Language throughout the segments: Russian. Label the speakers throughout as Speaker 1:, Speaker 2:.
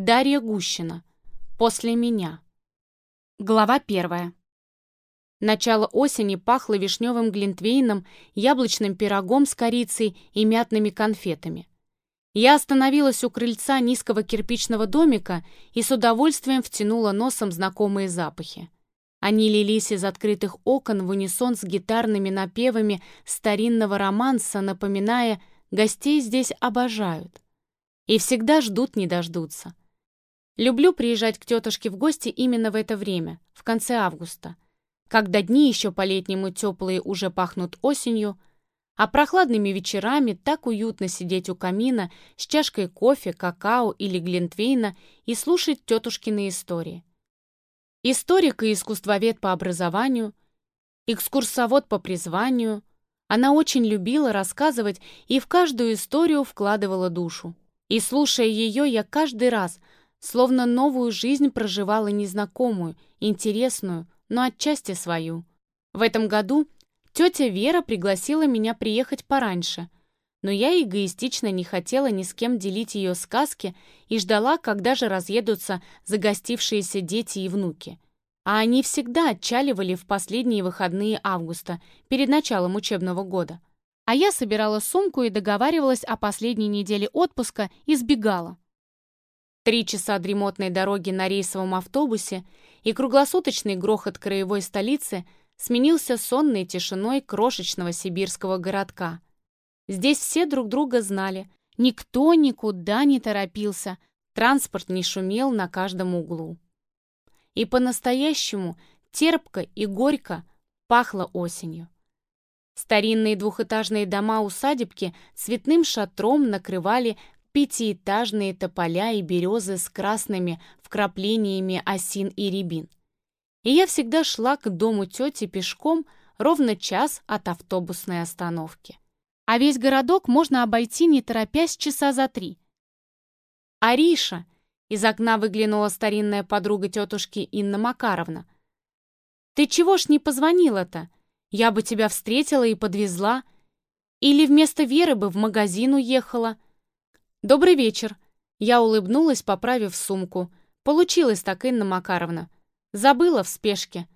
Speaker 1: Дарья Гущина. «После меня». Глава первая. Начало осени пахло вишневым глинтвейном, яблочным пирогом с корицей и мятными конфетами. Я остановилась у крыльца низкого кирпичного домика и с удовольствием втянула носом знакомые запахи. Они лились из открытых окон в унисон с гитарными напевами старинного романса, напоминая «гостей здесь обожают» и всегда ждут не дождутся. Люблю приезжать к тетушке в гости именно в это время, в конце августа, когда дни еще по-летнему теплые уже пахнут осенью, а прохладными вечерами так уютно сидеть у камина с чашкой кофе, какао или глинтвейна и слушать тетушкины истории. Историк и искусствовед по образованию, экскурсовод по призванию, она очень любила рассказывать и в каждую историю вкладывала душу. И слушая ее, я каждый раз – словно новую жизнь проживала незнакомую, интересную, но отчасти свою. В этом году тетя Вера пригласила меня приехать пораньше, но я эгоистично не хотела ни с кем делить ее сказки и ждала, когда же разъедутся загостившиеся дети и внуки. А они всегда отчаливали в последние выходные августа, перед началом учебного года. А я собирала сумку и договаривалась о последней неделе отпуска и сбегала. Три часа дремотной дороги на рейсовом автобусе и круглосуточный грохот краевой столицы сменился сонной тишиной крошечного сибирского городка. Здесь все друг друга знали, никто никуда не торопился, транспорт не шумел на каждом углу. И по-настоящему терпко и горько пахло осенью. Старинные двухэтажные дома-усадебки цветным шатром накрывали пятиэтажные тополя и березы с красными вкраплениями осин и рябин. И я всегда шла к дому тети пешком ровно час от автобусной остановки. А весь городок можно обойти, не торопясь, часа за три. «Ариша!» — из окна выглянула старинная подруга тетушки Инна Макаровна. «Ты чего ж не позвонила-то? Я бы тебя встретила и подвезла. Или вместо Веры бы в магазин уехала». «Добрый вечер!» Я улыбнулась, поправив сумку. Получилось так, Инна Макаровна. Забыла в спешке.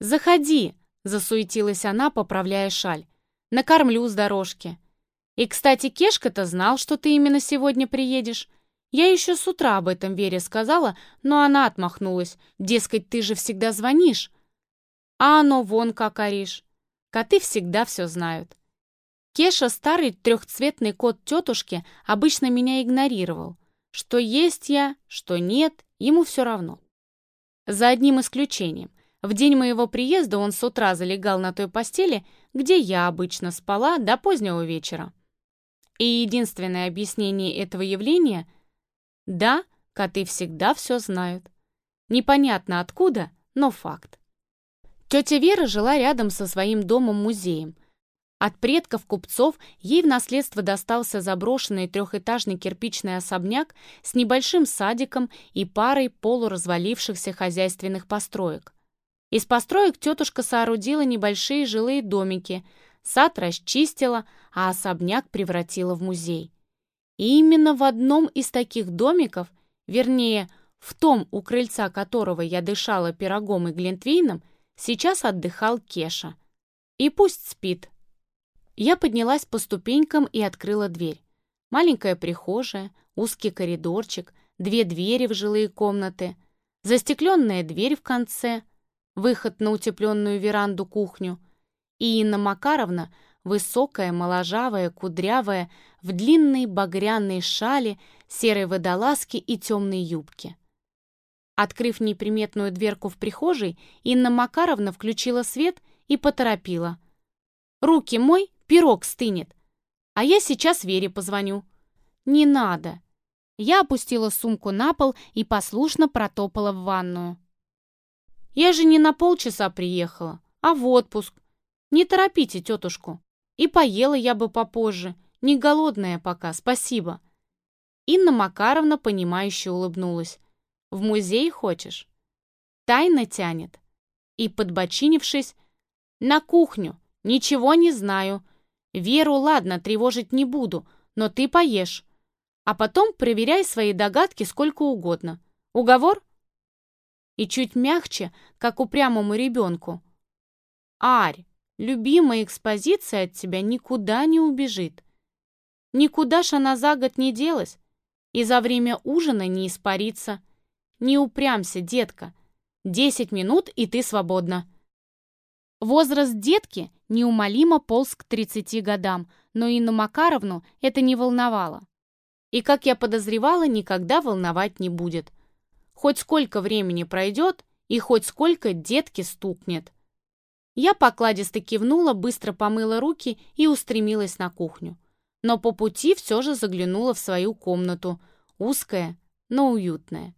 Speaker 1: «Заходи!» — засуетилась она, поправляя шаль. «Накормлю с дорожки». «И, кстати, Кешка-то знал, что ты именно сегодня приедешь. Я еще с утра об этом Вере сказала, но она отмахнулась. Дескать, ты же всегда звонишь». «А оно вон как оришь. Коты всегда все знают». Кеша, старый трехцветный кот тетушки, обычно меня игнорировал. Что есть я, что нет, ему все равно. За одним исключением. В день моего приезда он с утра залегал на той постели, где я обычно спала до позднего вечера. И единственное объяснение этого явления – да, коты всегда все знают. Непонятно откуда, но факт. Тетя Вера жила рядом со своим домом-музеем – от предков купцов ей в наследство достался заброшенный трехэтажный кирпичный особняк с небольшим садиком и парой полуразвалившихся хозяйственных построек. Из построек тетушка соорудила небольшие жилые домики, сад расчистила, а особняк превратила в музей. И именно в одном из таких домиков, вернее, в том, у крыльца которого я дышала пирогом и глинтвейном, сейчас отдыхал Кеша. И пусть спит, я поднялась по ступенькам и открыла дверь. Маленькая прихожая, узкий коридорчик, две двери в жилые комнаты, застекленная дверь в конце, выход на утепленную веранду-кухню. И Инна Макаровна, высокая, моложавая, кудрявая, в длинной багряной шале, серой водолазке и темной юбке. Открыв неприметную дверку в прихожей, Инна Макаровна включила свет и поторопила. «Руки мой!» Пирог стынет. А я сейчас Вере позвоню». «Не надо». Я опустила сумку на пол и послушно протопала в ванную. «Я же не на полчаса приехала, а в отпуск. Не торопите тетушку. И поела я бы попозже. Не голодная пока, спасибо». Инна Макаровна, понимающе улыбнулась. «В музей хочешь?» Тайна тянет. И, подбочинившись, «На кухню. Ничего не знаю. Веру, ладно, тревожить не буду, но ты поешь. А потом проверяй свои догадки сколько угодно. Уговор? И чуть мягче, как упрямому ребенку. Арь, любимая экспозиция от тебя никуда не убежит. Никуда ж она за год не делась. И за время ужина не испарится. Не упрямся, детка. Десять минут, и ты свободна. Возраст детки неумолимо полз к 30 годам, но Инну Макаровну это не волновало. И, как я подозревала, никогда волновать не будет. Хоть сколько времени пройдет, и хоть сколько детки стукнет. Я покладисто кивнула, быстро помыла руки и устремилась на кухню. Но по пути все же заглянула в свою комнату, узкая, но уютная.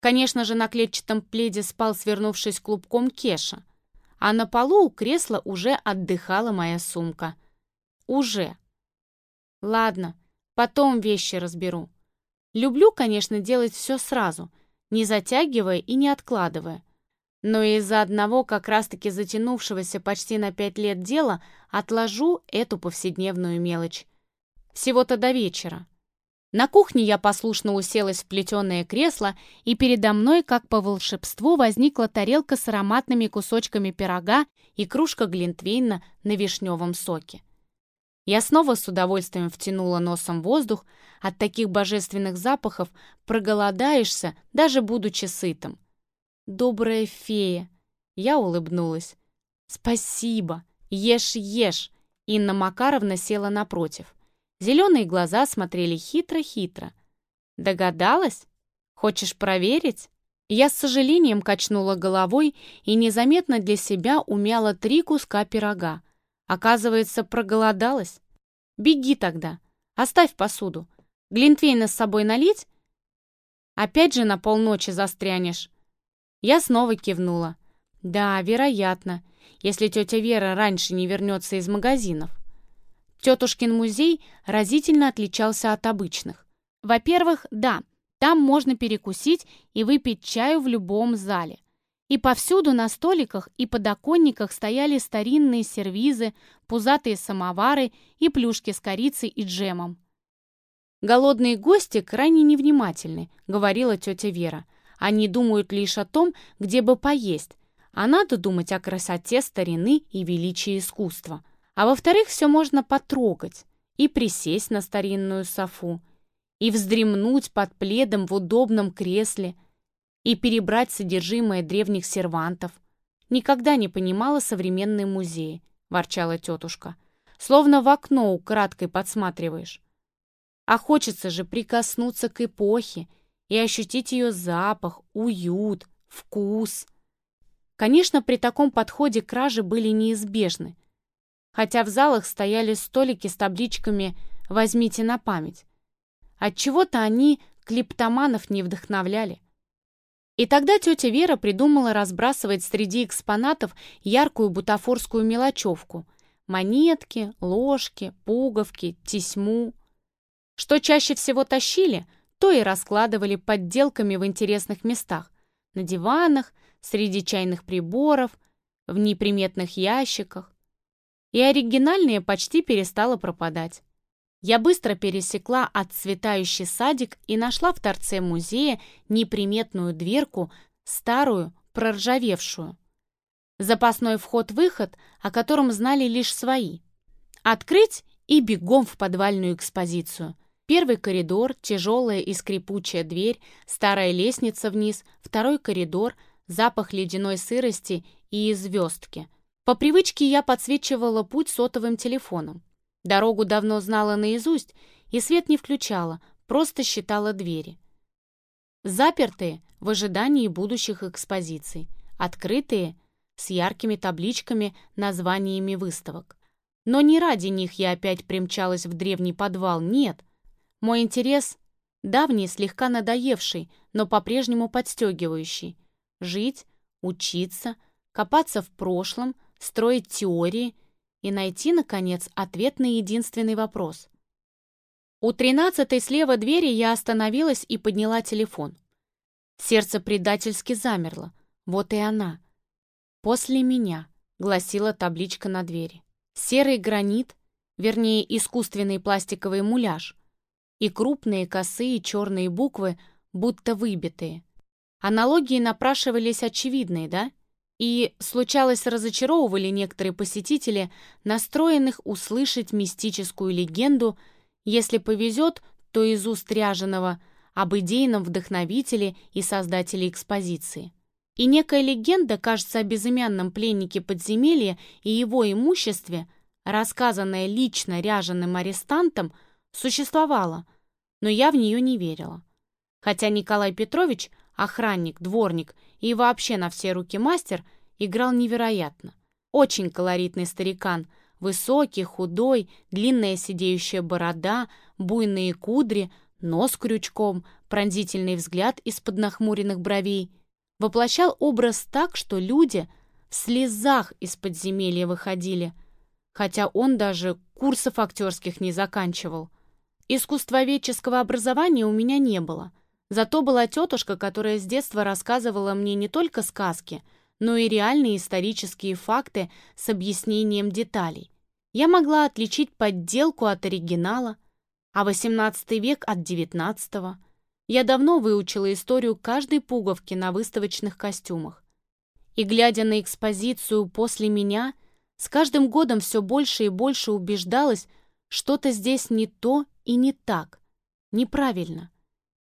Speaker 1: Конечно же, на клетчатом пледе спал, свернувшись клубком Кеша — а на полу у кресла уже отдыхала моя сумка. Уже. Ладно, потом вещи разберу. Люблю, конечно, делать все сразу, не затягивая и не откладывая. Но из-за одного как раз-таки затянувшегося почти на пять лет дела отложу эту повседневную мелочь. Всего-то до вечера. На кухне я послушно уселась в плетеное кресло, и передо мной, как по волшебству, возникла тарелка с ароматными кусочками пирога и кружка глинтвейна на вишневом соке. Я снова с удовольствием втянула носом воздух, от таких божественных запахов проголодаешься, даже будучи сытым. «Добрая фея!» Я улыбнулась. «Спасибо! Ешь, ешь!» Инна Макаровна села напротив. Зеленые глаза смотрели хитро-хитро. «Догадалась? Хочешь проверить?» Я с сожалением качнула головой и незаметно для себя умяла три куска пирога. Оказывается, проголодалась. «Беги тогда. Оставь посуду. Глинтвейна с собой налить?» «Опять же на полночи застрянешь». Я снова кивнула. «Да, вероятно, если тетя Вера раньше не вернется из магазинов». Тетушкин музей разительно отличался от обычных. Во-первых, да, там можно перекусить и выпить чаю в любом зале. И повсюду на столиках и подоконниках стояли старинные сервизы, пузатые самовары и плюшки с корицей и джемом. «Голодные гости крайне невнимательны», — говорила тетя Вера. «Они думают лишь о том, где бы поесть, а надо думать о красоте старины и величии искусства». А во-вторых, все можно потрогать и присесть на старинную софу, и вздремнуть под пледом в удобном кресле, и перебрать содержимое древних сервантов. Никогда не понимала современные музеи, ворчала тетушка. Словно в окно украдкой подсматриваешь. А хочется же прикоснуться к эпохе и ощутить ее запах, уют, вкус. Конечно, при таком подходе кражи были неизбежны, хотя в залах стояли столики с табличками «Возьмите на память». Отчего-то они клиптоманов не вдохновляли. И тогда тетя Вера придумала разбрасывать среди экспонатов яркую бутафорскую мелочевку – монетки, ложки, пуговки, тесьму. Что чаще всего тащили, то и раскладывали подделками в интересных местах – на диванах, среди чайных приборов, в неприметных ящиках и оригинальное почти перестало пропадать. Я быстро пересекла отцветающий садик и нашла в торце музея неприметную дверку, старую, проржавевшую. Запасной вход-выход, о котором знали лишь свои. Открыть и бегом в подвальную экспозицию. Первый коридор, тяжелая и скрипучая дверь, старая лестница вниз, второй коридор, запах ледяной сырости и звездки — по привычке я подсвечивала путь сотовым телефоном. Дорогу давно знала наизусть и свет не включала, просто считала двери. Запертые в ожидании будущих экспозиций, открытые с яркими табличками, названиями выставок. Но не ради них я опять примчалась в древний подвал, нет. Мой интерес давний, слегка надоевший, но по-прежнему подстегивающий. Жить, учиться, копаться в прошлом – строить теории и найти, наконец, ответ на единственный вопрос. У тринадцатой слева двери я остановилась и подняла телефон. Сердце предательски замерло. Вот и она. «После меня», — гласила табличка на двери. Серый гранит, вернее, искусственный пластиковый муляж, и крупные косые черные буквы, будто выбитые. Аналогии напрашивались очевидные, да? И случалось разочаровывали некоторые посетители, настроенных услышать мистическую легенду, если повезет, то из уст ряженого, об идейном вдохновителе и создателе экспозиции. И некая легенда, кажется, о безымянном пленнике подземелья и его имуществе, рассказанная лично ряженым арестантом, существовала, но я в нее не верила. Хотя Николай Петрович, охранник, дворник – и вообще на все руки мастер, играл невероятно. Очень колоритный старикан, высокий, худой, длинная сидеющая борода, буйные кудри, нос крючком, пронзительный взгляд из-под нахмуренных бровей. Воплощал образ так, что люди в слезах из подземелья выходили, хотя он даже курсов актерских не заканчивал. Искусствоведческого образования у меня не было — Зато была тетушка, которая с детства рассказывала мне не только сказки, но и реальные исторические факты с объяснением деталей. Я могла отличить подделку от оригинала, а XVIII век от XIX. Я давно выучила историю каждой пуговки на выставочных костюмах. И глядя на экспозицию после меня, с каждым годом все больше и больше убеждалась, что-то здесь не то и не так, неправильно.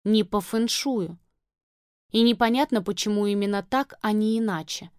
Speaker 1: Не по фэншую. И непонятно, почему именно так, а не иначе.